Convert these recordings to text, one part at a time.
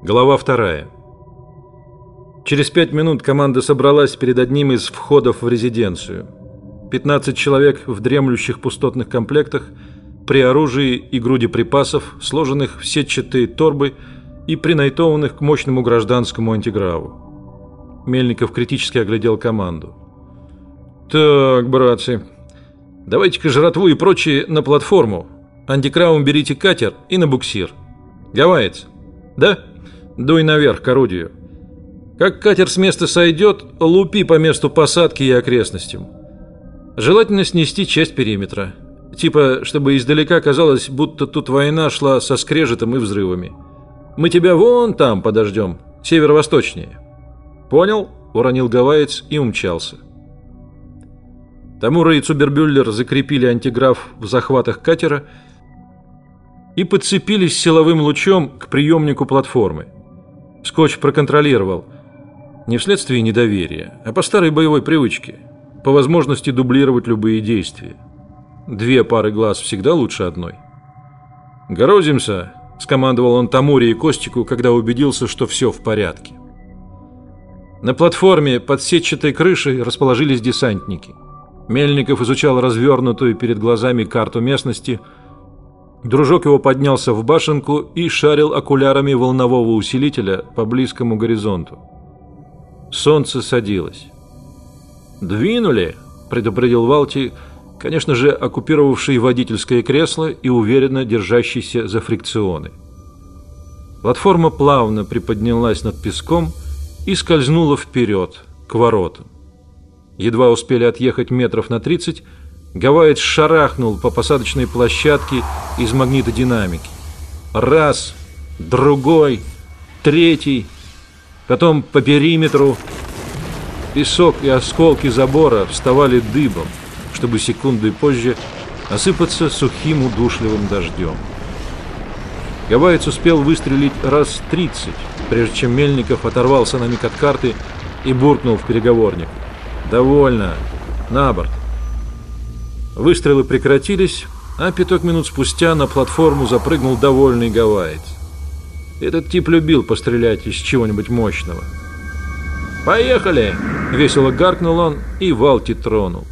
Глава вторая. Через пять минут команда собралась перед одним из входов в резиденцию. 15 человек в дремлющих пустотных комплектах, при оружии и груди припасов, сложенных в сетчатые торбы и принайтованных к мощному гражданскому антиграву. Мельников критически оглядел команду. «Так, братцы, давайте-ка жратву и прочее на платформу. Антигравом берите катер и на буксир. Гавайец, да?» Дуй наверх к орудию. Как катер с места сойдет, лупи по месту посадки и окрестностям. Желательно снести часть периметра. Типа, чтобы издалека казалось, будто тут война шла со скрежетом и взрывами. Мы тебя вон там подождем, северо-восточнее. Понял? Уронил гавайец и умчался. Тамура и Цубербюллер закрепили антиграф в захватах катера и подцепились силовым лучом к приемнику платформы. Скотч проконтролировал. Не вследствие недоверия, а по старой боевой привычке. По возможности дублировать любые действия. Две пары глаз всегда лучше одной. «Горозимся!» – скомандовал он Тамуре и Костику, когда убедился, что все в порядке. На платформе под сетчатой крышей расположились десантники. Мельников изучал развернутую перед глазами карту местности – Дружок его поднялся в башенку и шарил окулярами волнового усилителя по близкому горизонту. Солнце садилось. «Двинули!» – предупредил Валти, конечно же, оккупировавший водительское кресло и уверенно держащийся за фрикционы. Платформа плавно приподнялась над песком и скользнула вперед, к воротам. Едва успели отъехать метров на тридцать, Гавайец шарахнул по посадочной площадке из магнитодинамики. Раз, другой, третий, потом по периметру. Песок и осколки забора вставали дыбом, чтобы секунды позже осыпаться сухим удушливым дождем. Гавайец успел выстрелить раз тридцать, прежде чем Мельников оторвался на миг от карты и буркнул в переговорник. «Довольно. На борт». Выстрелы прекратились, а пяток минут спустя на платформу запрыгнул довольный гавайец. Этот тип любил пострелять из чего-нибудь мощного. «Поехали!» — весело гаркнул он, и Валти тронул.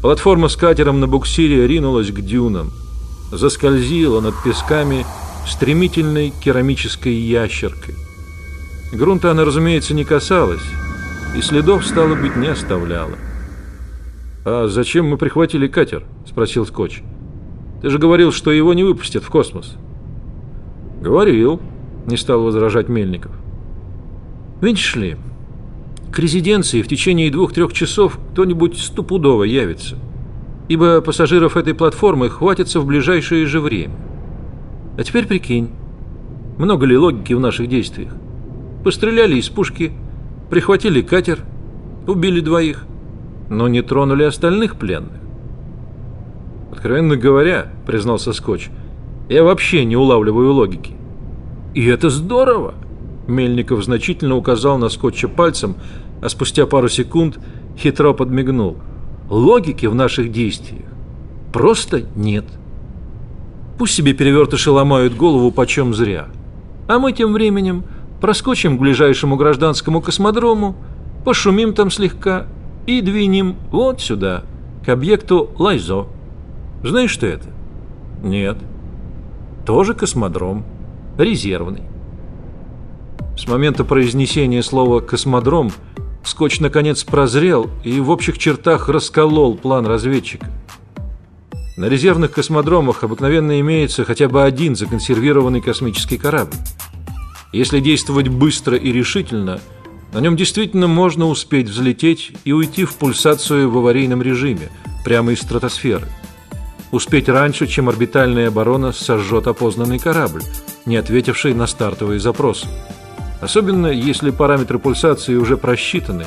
Платформа с катером на буксире ринулась к дюнам. Заскользила над песками стремительной керамической ящеркой. Грунта она, разумеется, не касалась, и следов, стало быть, не оставляла. «А зачем мы прихватили катер?» – спросил Скотч. «Ты же говорил, что его не выпустят в космос». «Говорил», – не стал возражать Мельников. «Видишь ли, к резиденции в течение двух-трех часов кто-нибудь стопудово явится, ибо пассажиров этой платформы хватится в ближайшее же время. А теперь прикинь, много ли логики в наших действиях? Постреляли из пушки, прихватили катер, убили двоих» но не тронули остальных пленных. Откровенно говоря, признался Скотч, я вообще не улавливаю логики. И это здорово. Мельников значительно указал на Скотча пальцем, а спустя пару секунд хитро подмигнул. Логики в наших действиях просто нет. Пусть себе перевертыши ломают голову почем зря. А мы тем временем проскочим к ближайшему гражданскому космодрому, пошумим там слегка и двинем вот сюда, к объекту Лайзо. Знаешь, что это? Нет. Тоже космодром. Резервный. С момента произнесения слова «космодром» Скотч наконец прозрел и в общих чертах расколол план разведчика. На резервных космодромах обыкновенно имеется хотя бы один законсервированный космический корабль. Если действовать быстро и решительно – на нем действительно можно успеть взлететь и уйти в пульсацию в аварийном режиме, прямо из стратосферы. Успеть раньше, чем орбитальная оборона сожжет опознанный корабль, не ответивший на стартовые запросы. Особенно, если параметры пульсации уже просчитаны,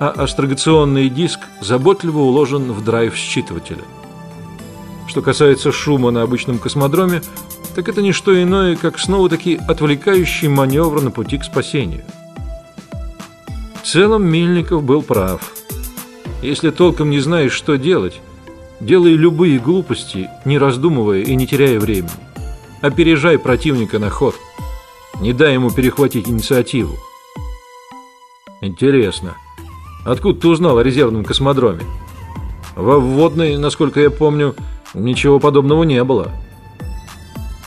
а астрогационный диск заботливо уложен в драйв считывателя. Что касается шума на обычном космодроме, так это не что иное, как снова-таки отвлекающий маневр на пути к спасению – целом Мельников был прав. Если толком не знаешь, что делать, делай любые глупости, не раздумывая и не теряя времени. Опережай противника на ход. Не дай ему перехватить инициативу. Интересно. Откуда ты узнал о резервном космодроме? Во вводной, насколько я помню, ничего подобного не было.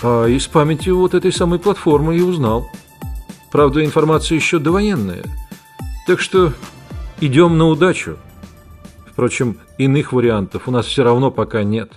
А из памяти вот этой самой платформы и узнал. Правда, информация еще довоенная. Так что идем на удачу. Впрочем, иных вариантов у нас все равно пока нет.